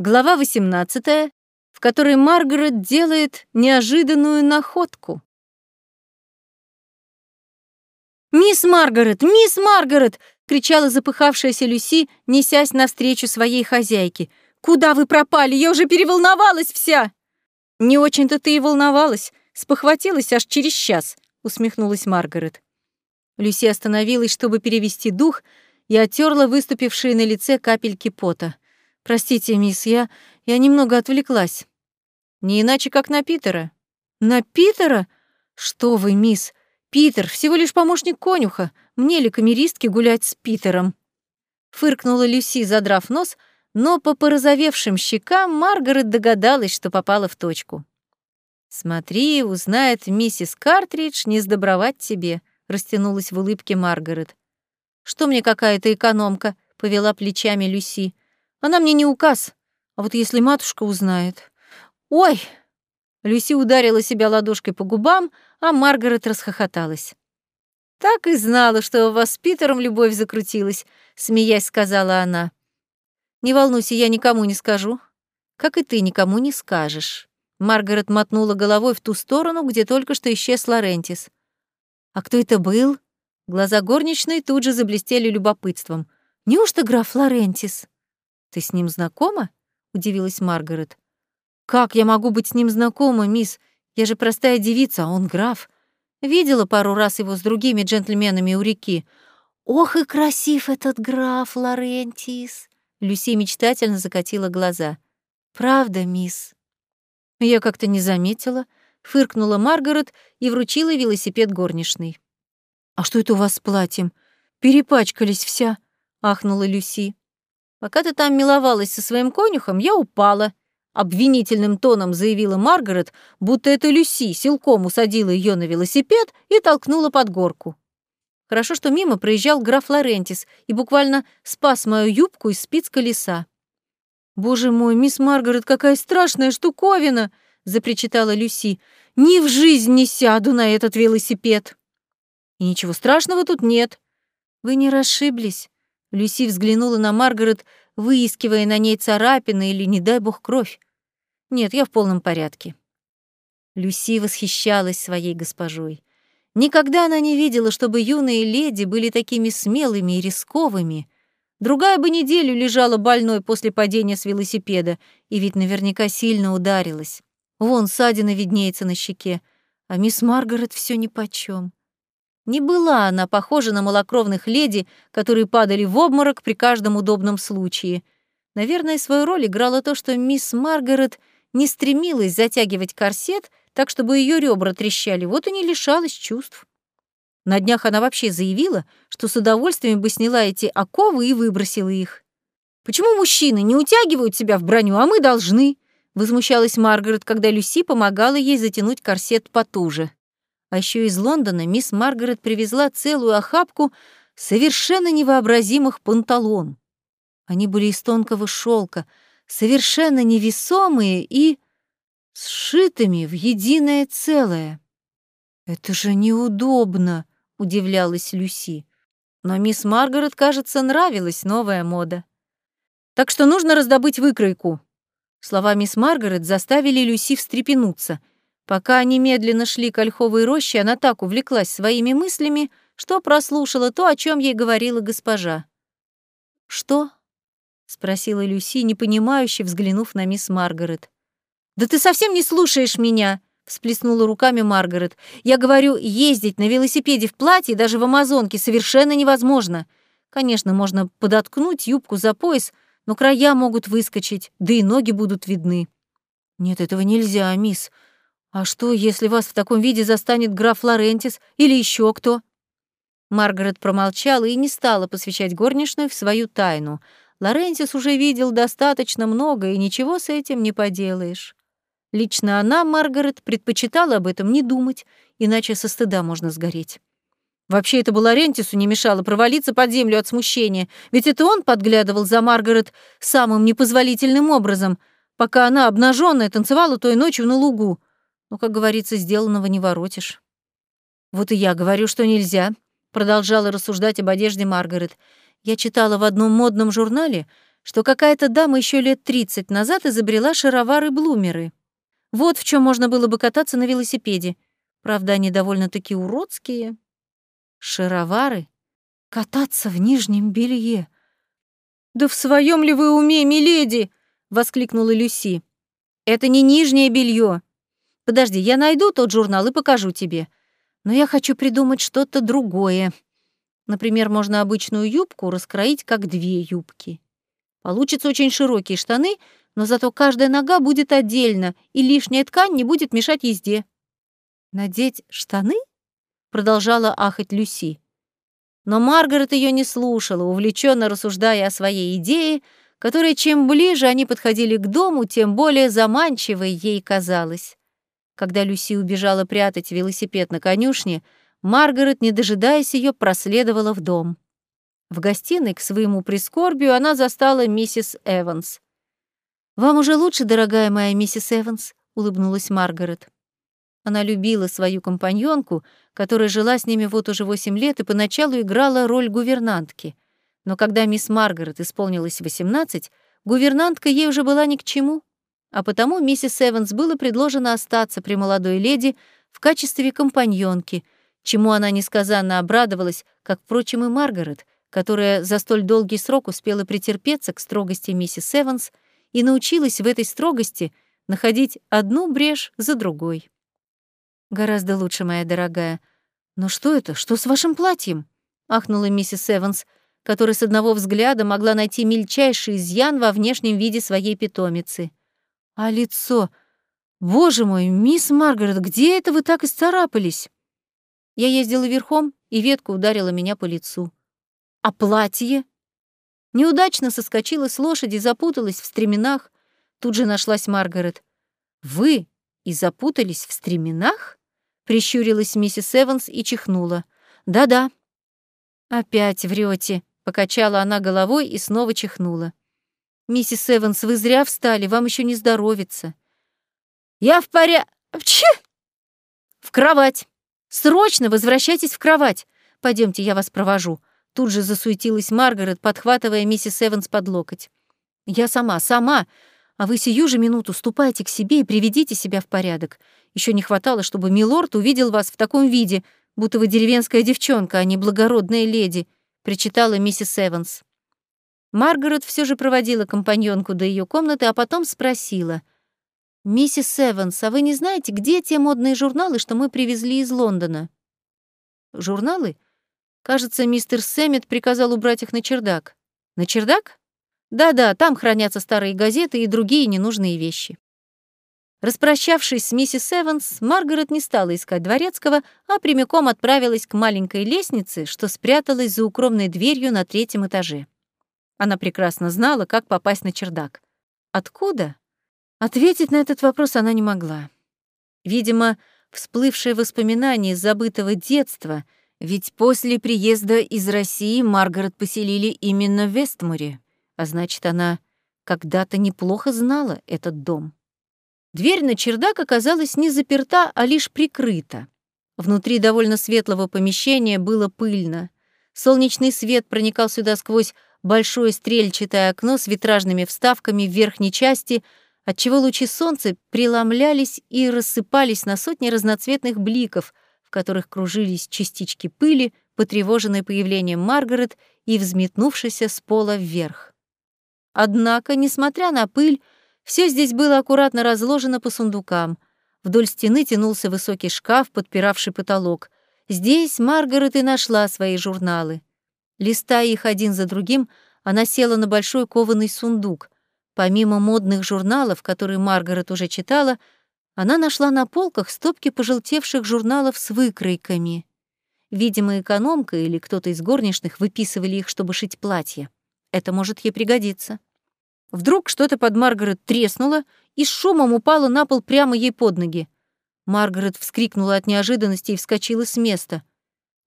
Глава 18, в которой Маргарет делает неожиданную находку. «Мисс Маргарет! Мисс Маргарет!» — кричала запыхавшаяся Люси, несясь навстречу своей хозяйке. «Куда вы пропали? Я уже переволновалась вся!» «Не очень-то ты и волновалась, спохватилась аж через час», — усмехнулась Маргарет. Люси остановилась, чтобы перевести дух, и оттерла выступившие на лице капельки пота. Простите, мисс, я... я немного отвлеклась. Не иначе, как на Питера. На Питера? Что вы, мисс? Питер всего лишь помощник конюха. Мне ли камеристке гулять с Питером? Фыркнула Люси, задрав нос, но по порозовевшим щекам Маргарет догадалась, что попала в точку. «Смотри, узнает миссис Картридж, не сдобровать тебе», — растянулась в улыбке Маргарет. «Что мне какая-то экономка?» — повела плечами Люси. Она мне не указ. А вот если матушка узнает... Ой! Люси ударила себя ладошкой по губам, а Маргарет расхохоталась. «Так и знала, что у вас с Питером любовь закрутилась», — смеясь сказала она. «Не волнуйся, я никому не скажу. Как и ты никому не скажешь». Маргарет мотнула головой в ту сторону, где только что исчез Лорентис. «А кто это был?» Глаза горничной тут же заблестели любопытством. «Неужто граф Лорентис?» «Ты с ним знакома?» — удивилась Маргарет. «Как я могу быть с ним знакома, мисс? Я же простая девица, а он граф. Видела пару раз его с другими джентльменами у реки. Ох и красив этот граф Лорентис!» Люси мечтательно закатила глаза. «Правда, мисс?» Я как-то не заметила, фыркнула Маргарет и вручила велосипед горничной. «А что это у вас с платьем? Перепачкались вся», — ахнула Люси. Пока ты там миловалась со своим конюхом, я упала. Обвинительным тоном заявила Маргарет, будто это Люси силком усадила ее на велосипед и толкнула под горку. Хорошо, что мимо проезжал граф Лорентис и буквально спас мою юбку из спиц колеса. «Боже мой, мисс Маргарет, какая страшная штуковина!» — запричитала Люси. «Ни в жизнь не сяду на этот велосипед!» «И ничего страшного тут нет. Вы не расшиблись. Люси взглянула на Маргарет, выискивая на ней царапины или, не дай бог, кровь. Нет, я в полном порядке. Люси восхищалась своей госпожой. Никогда она не видела, чтобы юные леди были такими смелыми и рисковыми. Другая бы неделю лежала больной после падения с велосипеда, и ведь наверняка сильно ударилась. Вон ссадина виднеется на щеке, а мисс Маргарет все нипочём. Не была она похожа на малокровных леди, которые падали в обморок при каждом удобном случае. Наверное, свою роль играло то, что мисс Маргарет не стремилась затягивать корсет так, чтобы ее ребра трещали, вот и не лишалась чувств. На днях она вообще заявила, что с удовольствием бы сняла эти оковы и выбросила их. «Почему мужчины не утягивают себя в броню, а мы должны?» — возмущалась Маргарет, когда Люси помогала ей затянуть корсет потуже. А еще из Лондона мисс Маргарет привезла целую охапку совершенно невообразимых панталон. Они были из тонкого шелка, совершенно невесомые и сшитыми в единое целое. «Это же неудобно», — удивлялась Люси. Но мисс Маргарет, кажется, нравилась новая мода. «Так что нужно раздобыть выкройку». Слова мисс Маргарет заставили Люси встрепенуться — Пока они медленно шли к ольховой роще, она так увлеклась своими мыслями, что прослушала то, о чем ей говорила госпожа. «Что?» — спросила Люси, непонимающе взглянув на мисс Маргарет. «Да ты совсем не слушаешь меня!» — всплеснула руками Маргарет. «Я говорю, ездить на велосипеде в платье даже в Амазонке совершенно невозможно. Конечно, можно подоткнуть юбку за пояс, но края могут выскочить, да и ноги будут видны». «Нет, этого нельзя, мисс. «А что, если вас в таком виде застанет граф Лорентис или еще кто?» Маргарет промолчала и не стала посвящать горничную в свою тайну. Лорентис уже видел достаточно много, и ничего с этим не поделаешь. Лично она, Маргарет, предпочитала об этом не думать, иначе со стыда можно сгореть. Вообще это бы Лорентису не мешало провалиться под землю от смущения, ведь это он подглядывал за Маргарет самым непозволительным образом, пока она, обнаженная, танцевала той ночью на лугу. Но, как говорится, сделанного не воротишь. Вот и я говорю, что нельзя, продолжала рассуждать об одежде Маргарет. Я читала в одном модном журнале, что какая-то дама еще лет 30 назад изобрела шаровары-блумеры. Вот в чем можно было бы кататься на велосипеде. Правда, они довольно-таки уродские. Шаровары? Кататься в нижнем белье. «Да в своем ли вы уме, миледи?» — воскликнула Люси. «Это не нижнее белье. Подожди, я найду тот журнал и покажу тебе. Но я хочу придумать что-то другое. Например, можно обычную юбку раскроить как две юбки. Получится очень широкие штаны, но зато каждая нога будет отдельно, и лишняя ткань не будет мешать езде. «Надеть штаны?» — продолжала ахать Люси. Но Маргарет ее не слушала, увлеченно рассуждая о своей идее, которая чем ближе они подходили к дому, тем более заманчивой ей казалась. Когда Люси убежала прятать велосипед на конюшне, Маргарет, не дожидаясь ее, проследовала в дом. В гостиной, к своему прискорбию, она застала миссис Эванс. «Вам уже лучше, дорогая моя миссис Эванс?» — улыбнулась Маргарет. Она любила свою компаньонку, которая жила с ними вот уже восемь лет и поначалу играла роль гувернантки. Но когда мисс Маргарет исполнилось восемнадцать, гувернантка ей уже была ни к чему, а потому миссис Эванс было предложено остаться при молодой леди в качестве компаньонки, чему она несказанно обрадовалась, как, впрочем, и Маргарет, которая за столь долгий срок успела претерпеться к строгости миссис Эванс и научилась в этой строгости находить одну брешь за другой. «Гораздо лучше, моя дорогая. Но что это? Что с вашим платьем?» — ахнула миссис Эванс, которая с одного взгляда могла найти мельчайший изъян во внешнем виде своей питомицы. «А лицо? Боже мой, мисс Маргарет, где это вы так исцарапались?» Я ездила верхом, и ветка ударила меня по лицу. «А платье?» Неудачно соскочила с лошади, запуталась в стременах. Тут же нашлась Маргарет. «Вы и запутались в стременах?» Прищурилась миссис Эванс и чихнула. «Да-да». «Опять врете, покачала она головой и снова чихнула. «Миссис Эванс, вы зря встали, вам еще не здоровится». «Я в порядке...» «В кровать! Срочно возвращайтесь в кровать! Пойдемте, я вас провожу. Тут же засуетилась Маргарет, подхватывая миссис Эванс под локоть. «Я сама, сама! А вы сию же минуту ступайте к себе и приведите себя в порядок. Еще не хватало, чтобы милорд увидел вас в таком виде, будто вы деревенская девчонка, а не благородная леди», — причитала миссис Эванс. Маргарет все же проводила компаньонку до ее комнаты, а потом спросила. «Миссис Эванс, а вы не знаете, где те модные журналы, что мы привезли из Лондона?» «Журналы?» Кажется, мистер Сэммит приказал убрать их на чердак. На чердак? Да-да, там хранятся старые газеты и другие ненужные вещи. Распрощавшись с миссис Эванс, Маргарет не стала искать дворецкого, а прямиком отправилась к маленькой лестнице, что спряталась за укромной дверью на третьем этаже. Она прекрасно знала, как попасть на чердак. Откуда? Ответить на этот вопрос она не могла. Видимо, всплывшее воспоминание забытого детства — ведь после приезда из России Маргарет поселили именно в Вестмуре, а значит, она когда-то неплохо знала этот дом. Дверь на чердак оказалась не заперта, а лишь прикрыта. Внутри довольно светлого помещения было пыльно. Солнечный свет проникал сюда сквозь большое стрельчатое окно с витражными вставками в верхней части, отчего лучи солнца преломлялись и рассыпались на сотни разноцветных бликов — в которых кружились частички пыли, потревоженной появлением Маргарет и взметнувшейся с пола вверх. Однако, несмотря на пыль, все здесь было аккуратно разложено по сундукам. Вдоль стены тянулся высокий шкаф, подпиравший потолок. Здесь Маргарет и нашла свои журналы. Листая их один за другим, она села на большой кованый сундук. Помимо модных журналов, которые Маргарет уже читала, она нашла на полках стопки пожелтевших журналов с выкройками. Видимо, экономка или кто-то из горничных выписывали их, чтобы шить платье. Это может ей пригодиться. Вдруг что-то под Маргарет треснуло и с шумом упало на пол прямо ей под ноги. Маргарет вскрикнула от неожиданности и вскочила с места.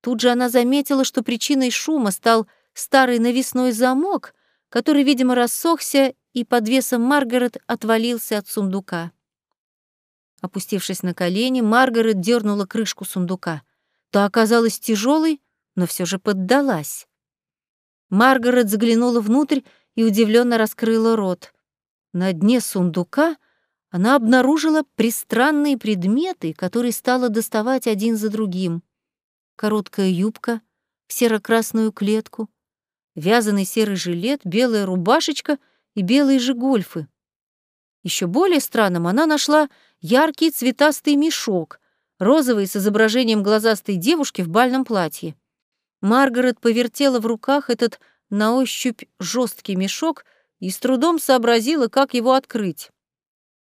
Тут же она заметила, что причиной шума стал старый навесной замок, который, видимо, рассохся и под весом Маргарет отвалился от сундука. Опустившись на колени, Маргарет дернула крышку сундука. Та оказалась тяжелой, но все же поддалась. Маргарет заглянула внутрь и удивленно раскрыла рот. На дне сундука она обнаружила пристранные предметы, которые стала доставать один за другим. Короткая юбка в серо-красную клетку, вязаный серый жилет, белая рубашечка и белые же гольфы. Еще более странным она нашла яркий цветастый мешок, розовый с изображением глазастой девушки в бальном платье. Маргарет повертела в руках этот на ощупь жесткий мешок и с трудом сообразила, как его открыть.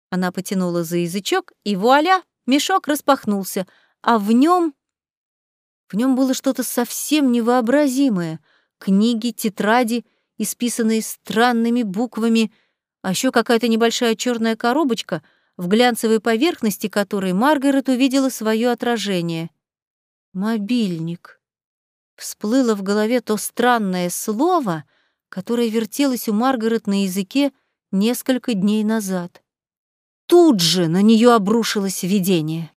Она потянула за язычок, и вуаля, мешок распахнулся, а в нем... В нем было что-то совсем невообразимое. Книги, тетради, исписанные странными буквами, а еще какая-то небольшая черная коробочка, в глянцевой поверхности которой Маргарет увидела свое отражение. Мобильник. Всплыло в голове то странное слово, которое вертелось у Маргарет на языке несколько дней назад. Тут же на нее обрушилось видение.